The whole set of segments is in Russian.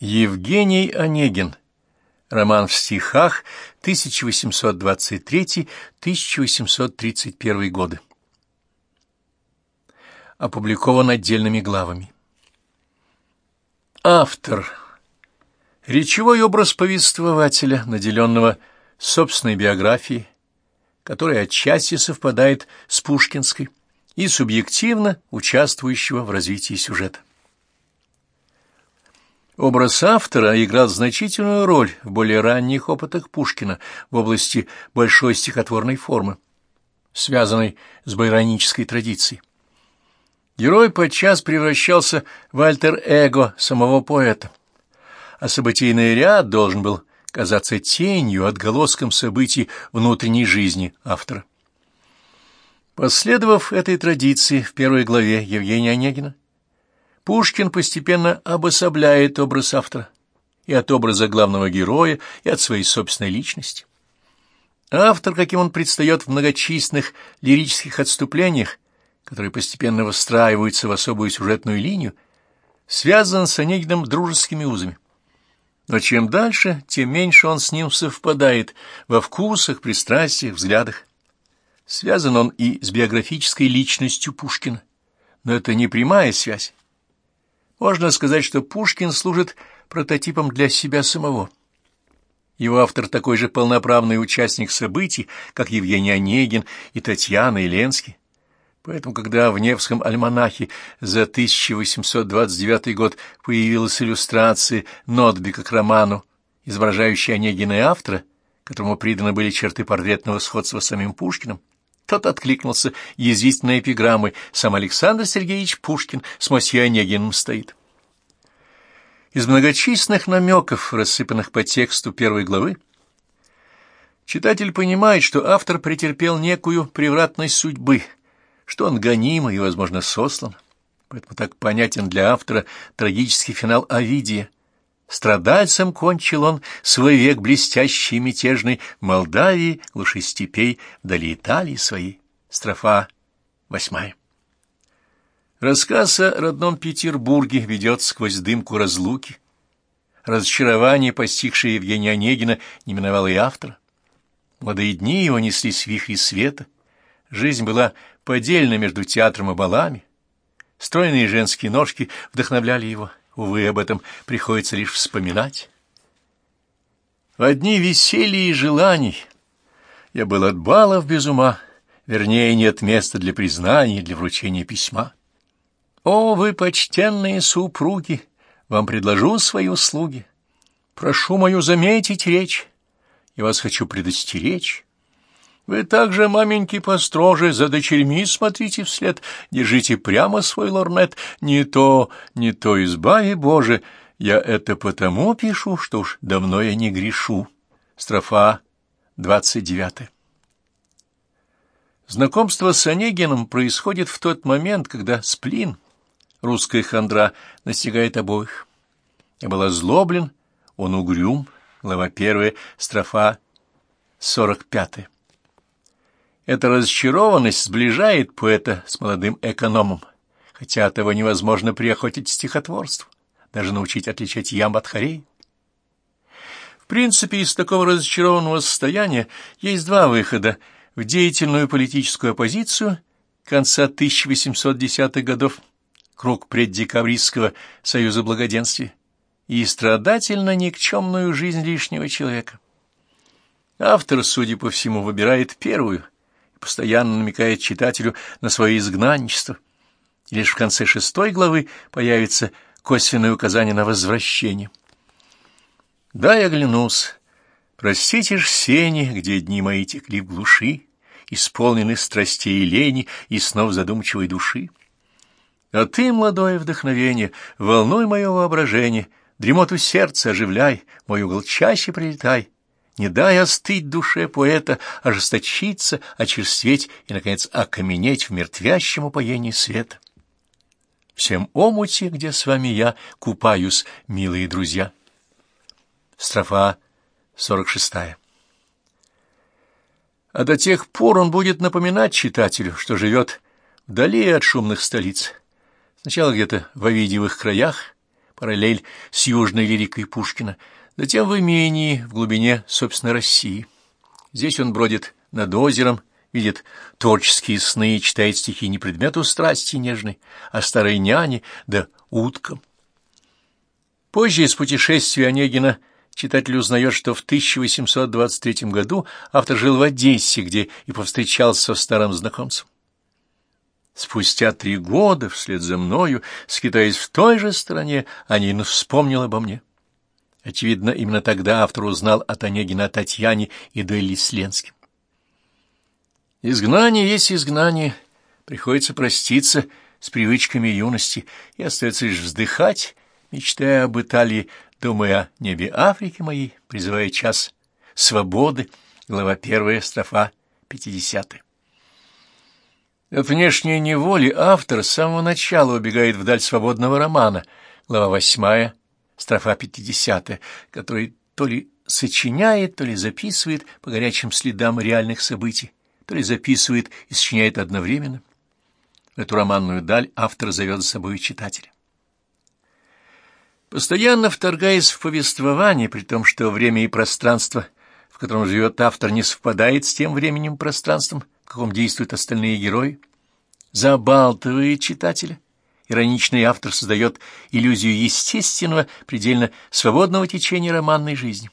Евгений Онегин. Роман в стихах 1823-1831 годы. Опубликован отдельными главами. Автор. Речевой образ повествователя, наделенного собственной биографией, которая отчасти совпадает с пушкинской, и субъективно участвующего в развитии сюжета. Образ автора играл значительную роль в более ранних опытах Пушкина в области большой стихотворной формы, связанной с байронической традицией. Герой подчас превращался в альтер-эго самого поэта, а событийный ряд должен был казаться тенью, отголоском событий внутренней жизни автора. Последовав этой традиции в первой главе Евгения Онегина, Пушкин постепенно обособляет образ автора и от образа главного героя, и от своей собственной личности. Автор, каким он предстает в многочисленных лирических отступлениях, которые постепенно выстраиваются в особую сюжетную линию, связан с Онегиным дружескими узами. Но чем дальше, тем меньше он с ним совпадает во вкусах, пристрастиях, взглядах. Связан он и с биографической личностью Пушкина, но это не прямая связь. Можно сказать, что Пушкин служит прототипом для себя самого. Его автор такой же полноправный участник событий, как Евгений Онегин и Татьяна Еленский. Поэтому, когда в Невском альманахе за 1829 год появилась иллюстрация Нотбика к роману, изображающая Онегина и автора, которому приданы были черты портретного сходства с самим Пушкиным, тот откликнулся язвительной эпиграммой «Сам Александр Сергеевич Пушкин с мосье Онегиным стоит». Из многочисленных намеков, рассыпанных по тексту первой главы, читатель понимает, что автор претерпел некую превратность судьбы, что он гоним и, возможно, сослан. Поэтому так понятен для автора трагический финал Овидия. Страдальцем кончил он свой век блестящий и мятежный Молдавии, глуши степей, вдали Италии своей. Строфа восьмая. Рассказ о родном Петербурге ведет сквозь дымку разлуки. Разочарование, постигшее Евгения Онегина, не миновало и автора. Молодые дни его неслись в вихре света. Жизнь была подельна между театром и балами. Стройные женские ножки вдохновляли его. Увы, об этом приходится лишь вспоминать. В одни веселья и желаний я был от балов без ума, вернее, нет места для признания, для вручения письма. О, вы, почтенные супруги, вам предложу свои услуги. Прошу мою заметить речь, я вас хочу предостеречь. Вы также, маменьки, построже, за дочерьми смотрите вслед, держите прямо свой лорнет. Не то, не то, избави Боже, я это потому пишу, что уж давно я не грешу. Строфа двадцать девятая. Знакомство с Онегиным происходит в тот момент, когда сплин, русская хандра, настигает обоих. Я был озлоблен, он угрюм, глава первая, строфа сорок пятая. Эта разочарованность сближает поэта с молодым экономом, хотя того невозможно приохотить стихотворству, даже научить отличать ям от хорей. В принципе, из такого разочарованного состояния есть два выхода — в деятельную политическую оппозицию конца 1810-х годов, круг преддекабристского союза благоденствия, и страдательно-никчемную жизнь лишнего человека. Автор, судя по всему, выбирает первую — постоянно намекает читателю на свое изгнанничество. И лишь в конце шестой главы появится косвенное указание на возвращение. Да, я оглянулся. Простите ж сени, где дни мои текли в глуши, исполнены страстей и лени и снов задумчивой души. А ты, молодое вдохновение, волнуй мое воображение, дремоту сердца оживляй, мой угол чаще прилетай, не дай остыть душе поэта, ожесточиться, очерстветь и, наконец, окаменеть в мертвящем упоении света. Всем омуте, где с вами я купаюсь, милые друзья. Строфа сорок шестая. А до тех пор он будет напоминать читателю, что живет вдали от шумных столиц. Сначала где-то в Овидиевых краях, параллель с южной лирикой Пушкина, затем в имении, в глубине, собственной России. Здесь он бродит над озером, видит творческие сны читает стихи не предмету страсти нежной, а старой няне да уткам. Позже из путешествия Онегина читатель узнает, что в 1823 году автор жил в Одессе, где и повстречался со старым знакомцем. Спустя три года, вслед за мною, скитаясь в той же стране, Анин вспомнил обо мне. Очевидно, именно тогда автор узнал от Онегина о Татьяне и дуэли с Ленским. Изгнание есть изгнание, приходится проститься с привычками юности, и остается лишь вздыхать, мечтая об Италии, думая о небе Африки моей, призывая час свободы, глава первая, строфа пятидесятая. От внешней неволи автор с самого начала убегает вдаль свободного романа, глава восьмая, строфа пятидесятая, который то ли сочиняет, то ли записывает по горячим следам реальных событий, то ли записывает и сочиняет одновременно. Эту романную даль автор зовет за собой читателя. Постоянно вторгаясь в повествование, при том, что время и пространство, в котором живет автор, не совпадает с тем временем и пространством, каком действуют остальные герои, забалтывает читателя. Ироничный автор создает иллюзию естественного, предельно свободного течения романной жизни.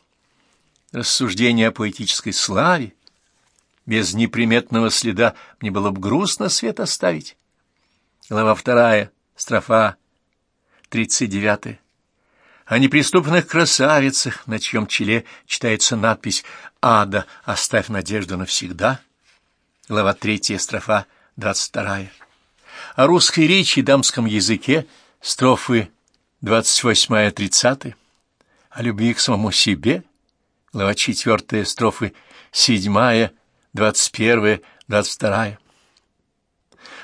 Рассуждение о поэтической славе, без неприметного следа мне было бы грустно свет оставить. Глава вторая, строфа тридцать девятая о неприступных красавицах, на чьем челе читается надпись «Ада, оставь надежду навсегда». Глава третья, строфа двадцать вторая. О русской речи и дамском языке, строфы двадцать восьмая, тридцатая. О любви к самому себе, глава четвертая, строфы седьмая, двадцать первая, двадцать вторая.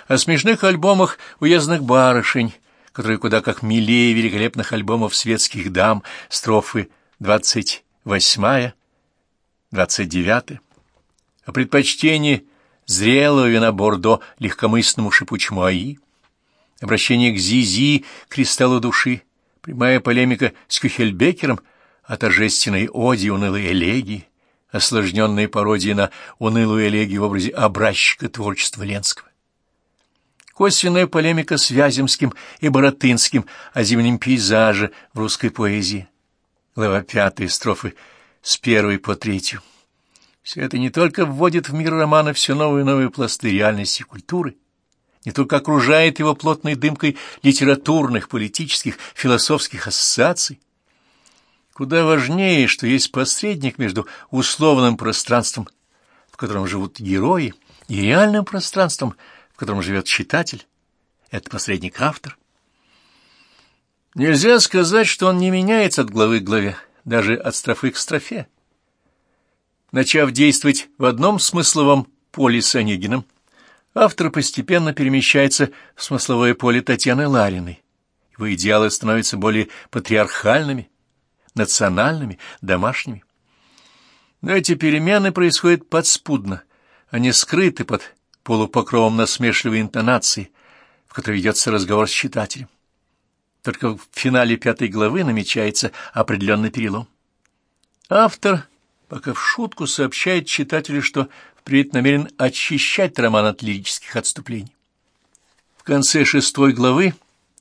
О смешных альбомах уездных барышень, которые куда как милее великолепных альбомов светских дам, строфы двадцать восьмая, двадцать девятая. О предпочтении зрелого вина Бордо легкомысленному шипучему Аи, обращение к Зизи, кристаллу души, прямая полемика с Кюхельбекером о торжественной оде унылой элегии, осложненные пародии на унылую элегию в образе образчика творчества Ленского косвенная полемика с Вяземским и Боротынским о зимнем пейзаже в русской поэзии. Глава пятая, строфы с первой по третью. Все это не только вводит в мир романа все новые и новые пласты реальности и культуры, не только окружает его плотной дымкой литературных, политических, философских ассоциаций. Куда важнее, что есть посредник между условным пространством, в котором живут герои, и реальным пространством, котором живет читатель, это посредник автор. Нельзя сказать, что он не меняется от главы к главе, даже от строфы к строфе. Начав действовать в одном смысловом поле с Онегиным, автор постепенно перемещается в смысловое поле Татьяны Лариной. Его идеалы становятся более патриархальными, национальными, домашними. Но эти перемены происходят подспудно, они скрыты под полупокровом насмешливой интонации, в которой ведется разговор с читателем. Только в финале пятой главы намечается определенный перелом. Автор пока в шутку сообщает читателю, что впредь намерен очищать роман от лирических отступлений. В конце шестой главы,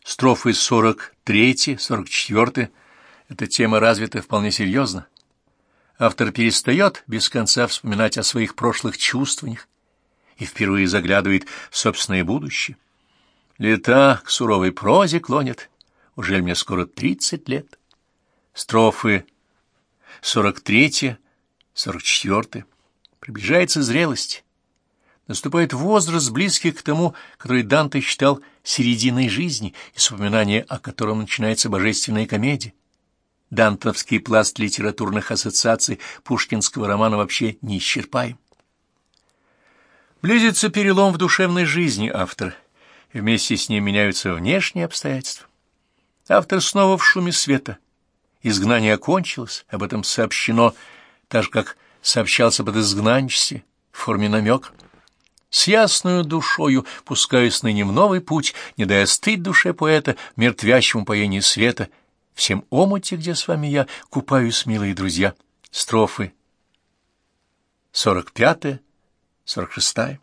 строфы 43-44, эта тема развита вполне серьезно. Автор перестает без конца вспоминать о своих прошлых чувствованиях, и впервые заглядывает в собственное будущее. Лета к суровой прозе клонят, уже мне скоро тридцать лет. Строфы сорок третья, сорок четвертая. Приближается зрелость. Наступает возраст, близкий к тому, который Данте считал серединой жизни, и вспоминание о котором начинается божественная комедия. Дантовский пласт литературных ассоциаций пушкинского романа вообще не исчерпаем. Близится перелом в душевной жизни автора, вместе с ним меняются внешние обстоятельства. Автор снова в шуме света. Изгнание окончилось, об этом сообщено, так же, как сообщался под изгнанчестве в форме намека. С ясною душою пускаюсь ныне в новый путь, не дая стыть душе поэта, мертвящему поению света всем омуте, где с вами я купаюсь, милые друзья. Строфы 45 46 -я.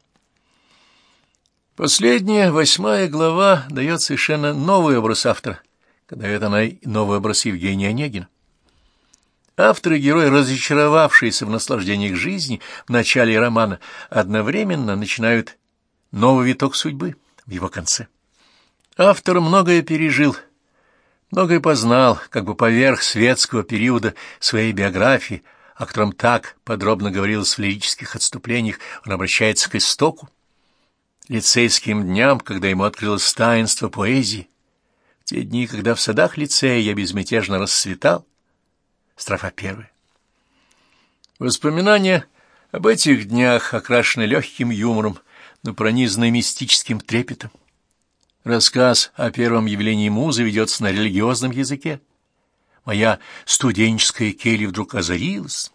Последняя, восьмая глава, дает совершенно новый образ автора, когда это новый образ Евгения Онегина. Автор и герой, разочаровавшиеся в наслаждениях жизни в начале романа, одновременно начинают новый виток судьбы в его конце. Автор многое пережил, многое познал, как бы поверх светского периода своей биографии, о котором так подробно говорилось в лирических отступлениях, он обращается к истоку, лицейским дням, когда ему открылось таинство поэзии, в те дни, когда в садах лицея я безмятежно расцветал, строфа первая. Воспоминания об этих днях окрашены легким юмором, но пронизаны мистическим трепетом. Рассказ о первом явлении музы ведется на религиозном языке. Моя студенческая келья вдруг озарилась.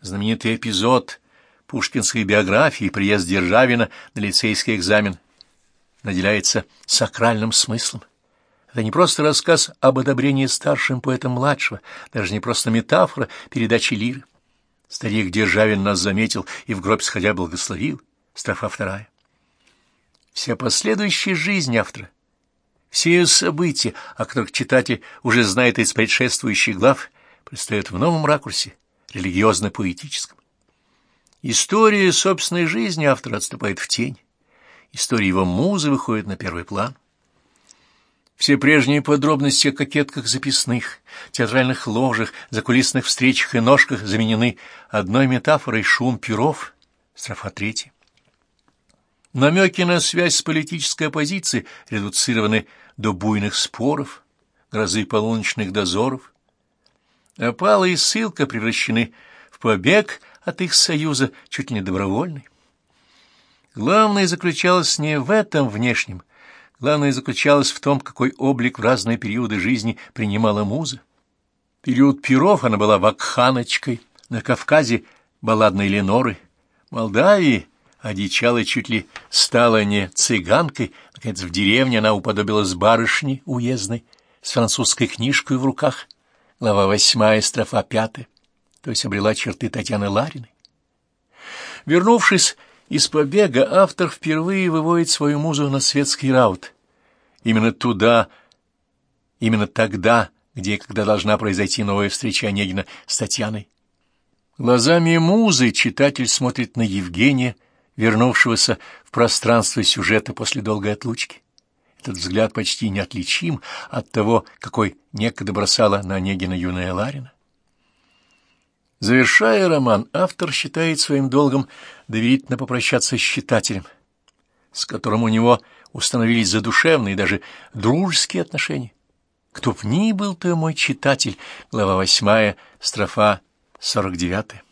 Знаменитый эпизод пушкинской биографии «Приезд Державина на лицейский экзамен» наделяется сакральным смыслом. Это не просто рассказ об одобрении старшим поэтом младшего, даже не просто метафора передачи лиры. Старик Державин нас заметил и в гроб сходя благословил. Строфа вторая. Вся последующая жизнь автора, все события, о которых читатель уже знает из предшествующих глав, предстают в новом ракурсе, религиозно-поэтическом. История собственной жизни автора отступает в тень, история его музы выходит на первый план. Все прежние подробности о кокетках записных, театральных ложах, закулисных встречах и ножках заменены одной метафорой шум перов, строфа третья. Намеки на связь с политической оппозицией редуцированы до буйных споров, грозы полуночных дозоров. Опала и ссылка превращены в побег от их союза, чуть ли не добровольный. Главное заключалось не в этом внешнем, главное заключалось в том, какой облик в разные периоды жизни принимала муза. Период перов она была вакханочкой, на Кавказе — балладной Леноры, Молдавии — одичала чуть ли стала не цыганкой, наконец в деревне она уподобилась барышне уездной с французской книжкой в руках, глава восьмая, строфа пятая, то есть обрела черты Татьяны Лариной. Вернувшись из побега, автор впервые выводит свою музу на светский раут. Именно туда, именно тогда, где и когда должна произойти новая встреча Онегина с Татьяной. Глазами музы читатель смотрит на Евгения, вернувшегося в пространство сюжета после долгой отлучки. Этот взгляд почти неотличим от того, какой некогда бросала на Онегина юная Ларина. Завершая роман, автор считает своим долгом доверительно попрощаться с читателем, с которым у него установились задушевные, даже дружеские отношения. Кто б ни был ты, мой читатель, глава восьмая, строфа сорок девятая.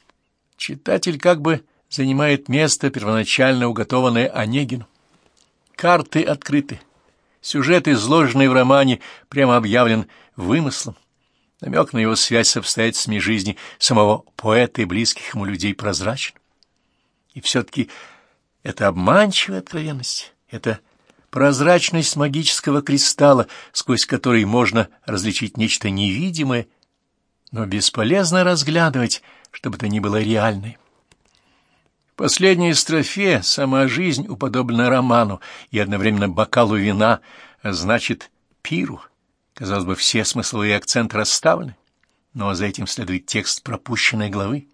Читатель как бы занимает место, первоначально уготованное Онегину. Карты открыты. Сюжет, изложенный в романе, прямо объявлен вымыслом. Намек на его связь с обстоятельствами жизни самого поэта и близких ему людей прозрачен. И все-таки это обманчивая откровенность, это прозрачность магического кристалла, сквозь который можно различить нечто невидимое, но бесполезно разглядывать, чтобы это ни было реальное. Последняя строфе сама жизнь уподоблена роману и одновременно бокалу вина, а значит, пиру. Казалось бы, все смысловые акценты расставлены, но за этим следует текст пропущенной главы.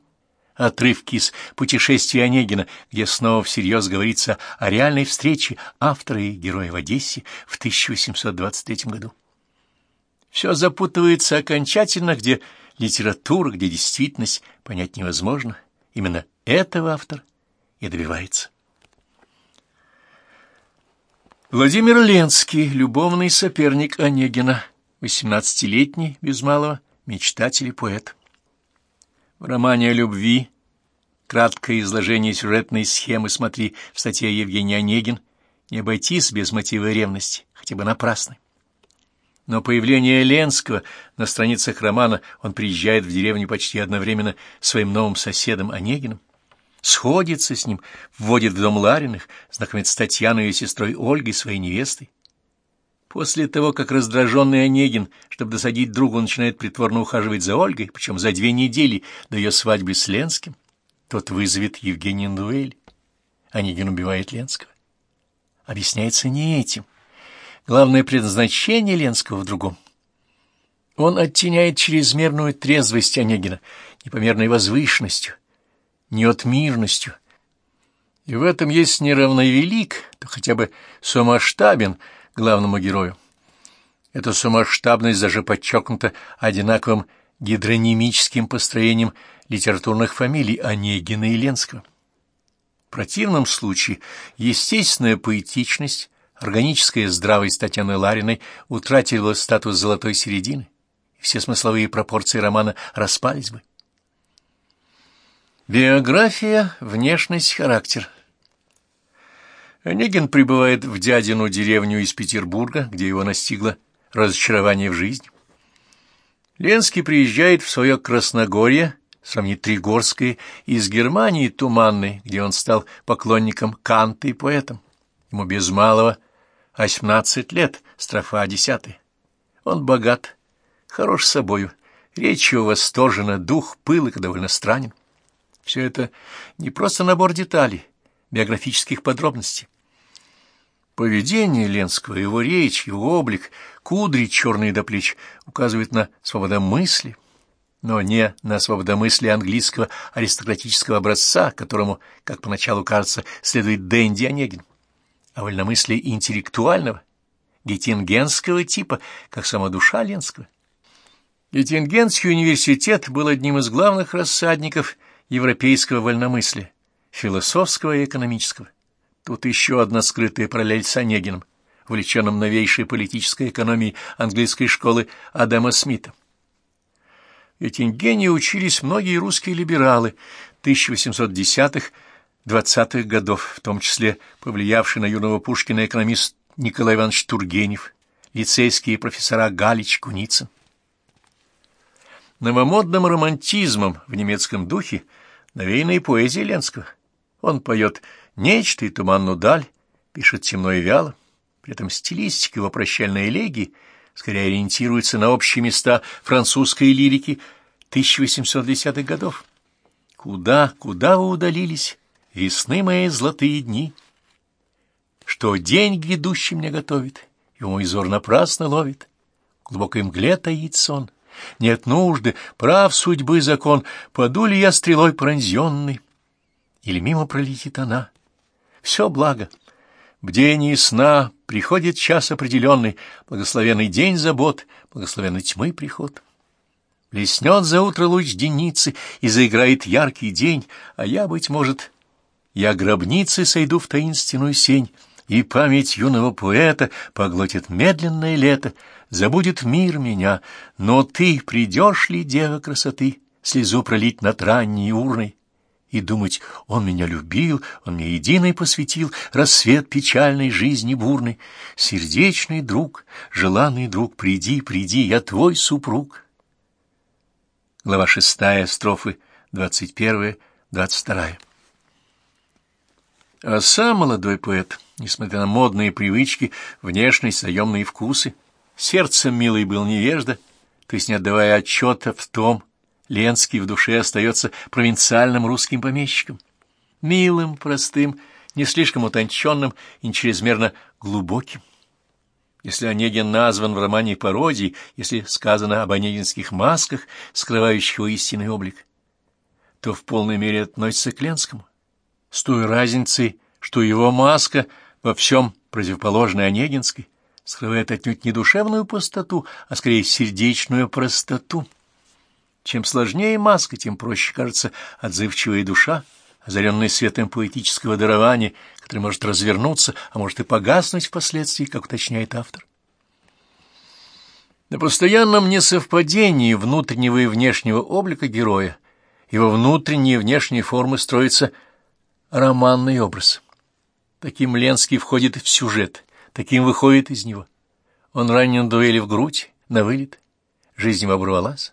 Отрывки из «Путешествия Онегина», где снова всерьез говорится о реальной встрече автора и героя в Одессе в 1823 году. Все запутывается окончательно, где литература, где действительность понять невозможно. Именно этого автор и добивается. Владимир Ленский, любовный соперник Онегина, восемнадцатилетний, без малого, мечтатель и поэт. В романе о любви краткое изложение сюжетной схемы смотри в статье Евгений Онегин «Не обойтись без мотива ревности, хотя бы напрасной». Но появление Ленского на страницах романа он приезжает в деревню почти одновременно с своим новым соседом Онегиным сходится с ним, вводит в дом Лариных, знакомит с Татьяной и сестрой Ольгой, своей невестой. После того, как раздраженный Онегин, чтобы досадить другу, начинает притворно ухаживать за Ольгой, причем за две недели до ее свадьбы с Ленским, тот вызовет Евгения на дуэль. Онегин убивает Ленского. Объясняется не этим. Главное предназначение Ленского в другом. Он оттеняет чрезмерную трезвость Онегина непомерной возвышенностью, неотмирностью. И в этом есть неравновелик, то хотя бы сумасштабен — главному герою. Эта сумасштабность даже подчеркнута одинаковым гидронимическим построением литературных фамилий Онегина и Ленского. В противном случае естественная поэтичность, органическая здравость Татьяны Лариной утратила статус золотой середины, и все смысловые пропорции романа распались бы. Биография, внешность, характер – Онегин прибывает в дядину деревню из Петербурга, где его настигло разочарование в жизни. Ленский приезжает в свое Красногорье, сравнить Тригорское, из Германии Туманной, где он стал поклонником Канта и поэтом. Ему без малого 18 лет, строфа десятая. Он богат, хорош собою, речь его восторжена, дух пылок довольно странен. Все это не просто набор деталей, биографических подробностей. Поведение Ленского, его речь, его облик, кудри черные до плеч указывают на свободомыслие, но не на свободомыслие английского аристократического образца, которому, как поначалу кажется, следует Дэнди Онегин, а вольномыслие интеллектуального, геттингенского типа, как сама душа Ленского. Геттингенский университет был одним из главных рассадников европейского вольномыслия, философского и экономического. Тут еще одна скрытая параллель с Онегиным, увлеченным новейшей политической экономией английской школы Адама Смита. В Эттингене учились многие русские либералы 1810-20-х годов, в том числе повлиявший на юного Пушкина экономист Николай Иванович Тургенев, лицейские профессора Галич, Куницын. Новомодным романтизмом в немецком духе навеяна и поэзия Ленского. Он поет нечто и туманную даль, пишет темно и вяло. При этом стилистика его прощальной элегии скорее ориентируется на общие места французской лирики 1810-х годов. Куда, куда вы удалились, весны мои золотые дни? Что день грядущий мне готовит, и мой взор напрасно ловит. В глубокой мгле таит сон. Нет нужды, прав судьбы закон, паду ли я стрелой пронзенный, или мимо пролетит она. Все благо. Бдение сна приходит час определенный, благословенный день забот, благословенной тьмы приход. Блеснет за утро луч деницы, и заиграет яркий день, а я, быть может, я гробницы сойду в таинственную сень, и память юного поэта поглотит медленное лето, забудет мир меня, но ты придешь ли, дева красоты, слезу пролить над ранней урной? И думать, он меня любил, он мне единый посвятил рассвет печальной жизни бурной. Сердечный друг, желанный друг, приди, приди, я твой супруг. Глава шестая, строфы двадцать первая, двадцать вторая. А сам молодой поэт, несмотря на модные привычки, внешность, заемные вкусы, сердцем милый был невежда, то есть не отдавая отчета в том, Ленский в душе остается провинциальным русским помещиком, милым, простым, не слишком утонченным и не чрезмерно глубоким. Если Онегин назван в романе пародией, если сказано об онегинских масках, скрывающих его истинный облик, то в полной мере относится к Ленскому. С той разницей, что его маска во всем противоположной Онегинской скрывает отнюдь не душевную пустоту, а скорее сердечную простоту. Чем сложнее маска, тем проще кажется отзывчивая душа, озаренная светом поэтического дарования, который может развернуться, а может и погаснуть впоследствии, как уточняет автор. На постоянном несовпадении внутреннего и внешнего облика героя, его внутренние и внешние формы строится романный образ. Таким Ленский входит в сюжет, таким выходит из него. Он ранен дуэли в грудь, на вылет, жизнь его оборвалась.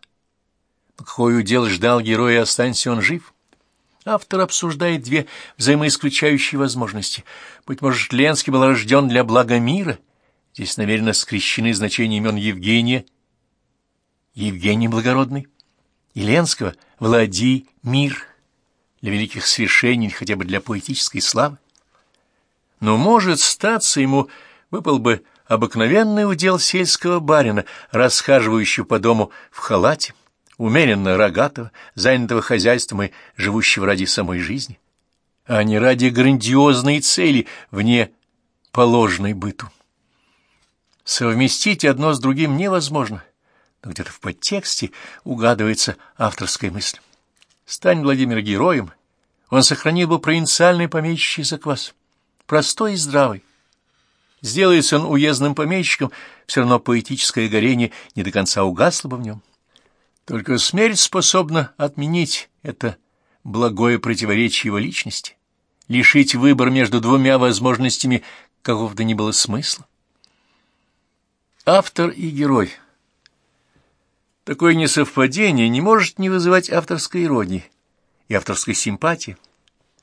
Какой удел ждал героя, останься он жив? Автор обсуждает две взаимоисключающие возможности. Быть может, Ленский был рожден для блага мира, Здесь намеренно скрещены значения имен Евгения, Евгений Благородный, и Ленского Влади Мир для великих свершений, хотя бы для поэтической славы. Но, может, статься ему выпал бы обыкновенный удел сельского барина, расхаживающего по дому в халате, умеренно рогатого, занятого хозяйством и живущего ради самой жизни, а не ради грандиозной цели вне положенной быту. Совместить одно с другим невозможно, но где-то в подтексте угадывается авторская мысль. Стань Владимир героем, он сохранил бы провинциальный помещичий заквас, простой и здравый. Сделается он уездным помещиком, все равно поэтическое горение не до конца угасло бы в нем. Только смерть способна отменить это благое противоречие его личности, лишить выбор между двумя возможностями какого-то ни было смысла. Автор и герой. Такое несовпадение не может не вызывать авторской иронии и авторской симпатии,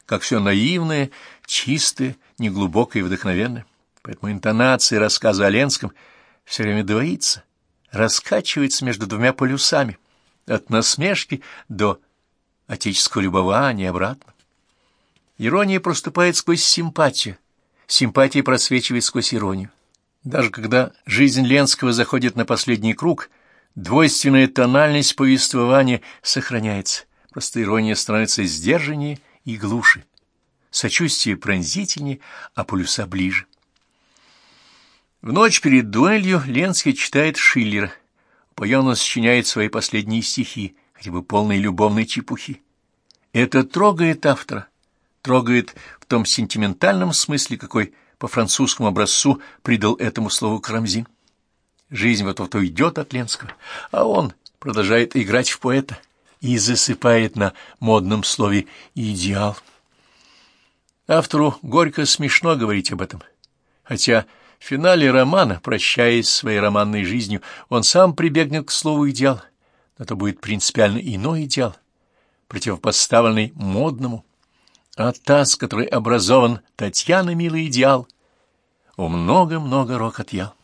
как все наивное, чистое, неглубокое и вдохновенное. Поэтому интонация рассказа о Ленском все время двоится, раскачивается между двумя полюсами — от насмешки до отеческого любования обратно. Ирония проступает сквозь симпатию, симпатия просвечивает сквозь иронию. Даже когда жизнь Ленского заходит на последний круг, двойственная тональность повествования сохраняется, просто ирония становится сдержаннее и глуше, сочувствие пронзительнее, а полюса ближе. В ночь перед дуэлью Ленский читает Шиллера, упоенно сочиняет свои последние стихи, хотя бы полные любовной чепухи. Это трогает автора, трогает в том сентиментальном смысле, какой по французскому образцу придал этому слову Карамзин. Жизнь вот-вот идет от Ленского, а он продолжает играть в поэта и засыпает на модном слове «идеал». Автору горько смешно говорить об этом, хотя в финале романа, прощаясь своей романной жизнью, он сам прибегнет к слову «идеал», но это будет принципиально иной идеал, противопоставленный модному, а та, с которой образован Татьяна, милый идеал, у много-много рок отъял.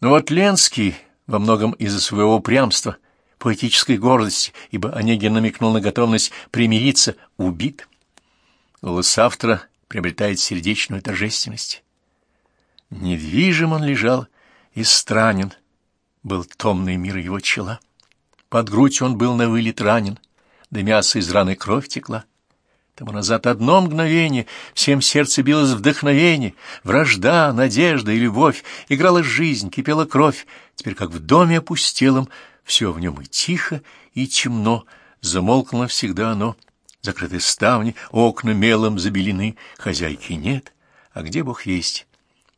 Но вот Ленский во многом из-за своего упрямства, поэтической гордости, ибо Онегин намекнул на готовность примириться, убит. Голос автора приобретает сердечную торжественность. Недвижим он лежал и странен, был томный мир его чела. Под грудь он был на вылет ранен, да мясо из раны кровь текла. Тому назад одно мгновение всем сердце билось вдохновение, вражда, надежда и любовь, играла жизнь, кипела кровь. Теперь, как в доме опустелом, все в нем и тихо, и темно, замолкло навсегда оно. Закрыты ставни, окна мелом забелены, хозяйки нет, а где Бог есть?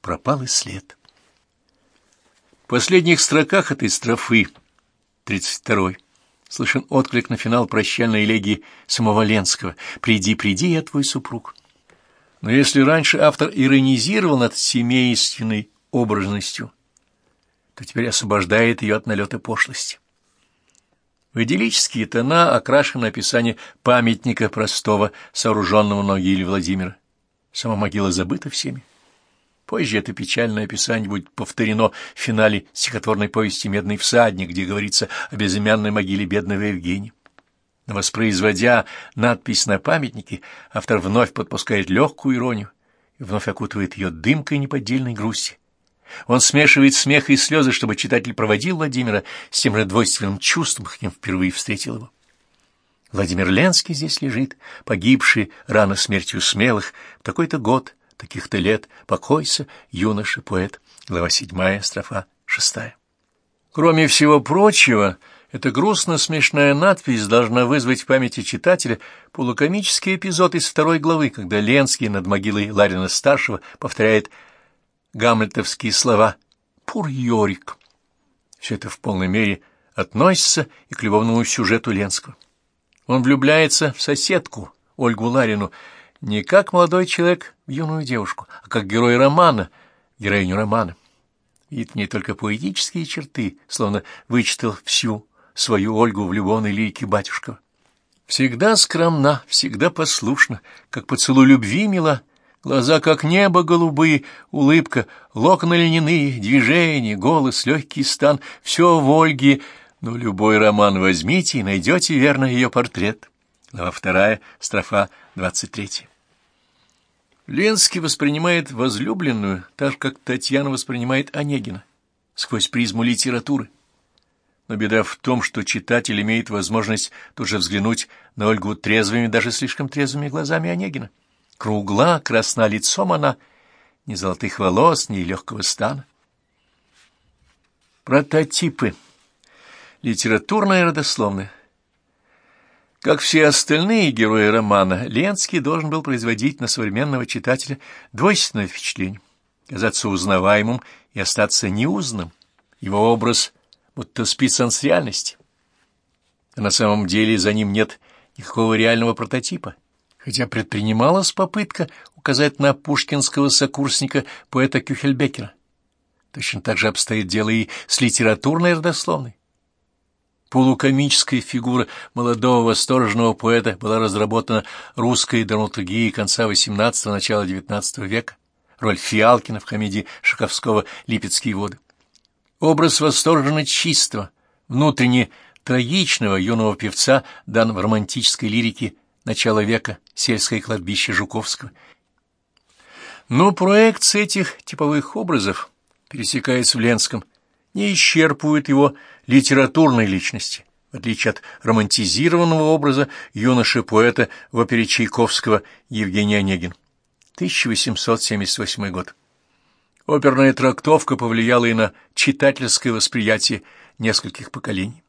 Пропал и след. В последних строках этой строфы, 32-й, слышен отклик на финал прощальной элегии самого Ленского «Приди, приди, я твой супруг». Но если раньше автор иронизировал над семейственной образностью, то теперь освобождает ее от налета пошлости. В идиллические тона окрашено описание памятника простого, сооруженного на могиле Владимира. Сама могила забыта всеми. Позже это печальное описание будет повторено в финале стихотворной повести «Медный всадник», где говорится о безымянной могиле бедного Евгения. Воспроизводя надпись на памятнике, автор вновь подпускает легкую иронию и вновь окутывает ее дымкой неподдельной грусти. Он смешивает смех и слезы, чтобы читатель проводил Владимира с тем же двойственным чувством, каким впервые встретил его. Владимир Ленский здесь лежит, погибший рано смертью смелых, в такой-то год, таких-то лет, покойся, юноша-поэт. Глава седьмая, строфа шестая. Кроме всего прочего, эта грустно-смешная надпись должна вызвать в памяти читателя полукомический эпизод из второй главы, когда Ленский над могилой Ларина-старшего повторяет гамлетовские слова «Пур Йорик». Все это в полной мере относится и к любовному сюжету Ленского. Он влюбляется в соседку, Ольгу Ларину, не как молодой человек в юную девушку, а как герой романа, героиню романа. Видит в ней только поэтические черты, словно вычитал всю свою Ольгу в любовной лирике батюшкова. Всегда скромна, всегда послушна, как поцелуй любви мила, Глаза как небо голубые, улыбка, локоны льняные, движения, голос, легкий стан — все в Ольге. Но любой роман возьмите и найдете верно ее портрет. Глава вторая, строфа двадцать третья. Ленский воспринимает возлюбленную так, как Татьяна воспринимает Онегина, сквозь призму литературы. Но беда в том, что читатель имеет возможность тоже взглянуть на Ольгу трезвыми, даже слишком трезвыми глазами Онегина. Кругла, красна лицом она, ни золотых волос, ни легкого стана. Прототипы. Литературное и родословное. Как все остальные герои романа, Ленский должен был производить на современного читателя двойственное впечатление, казаться узнаваемым и остаться неузнанным. Его образ будто списан с реальности. А на самом деле за ним нет никакого реального прототипа хотя предпринималась попытка указать на пушкинского сокурсника поэта Кюхельбекера. Точно так же обстоит дело и с литературной родословной. Полукомическая фигура молодого восторженного поэта была разработана русской драматургией конца XVIII – начала XIX века, роль Фиалкина в комедии Шаковского «Липецкие воды». Образ восторженно чистого, внутренне трагичного юного певца дан в романтической лирике начала века, сельское кладбище Жуковского. Но проекции этих типовых образов, пересекаясь в Ленском, не исчерпывают его литературной личности, в отличие от романтизированного образа юноши-поэта в опере Чайковского Евгений Онегин. 1878 год. Оперная трактовка повлияла и на читательское восприятие нескольких поколений.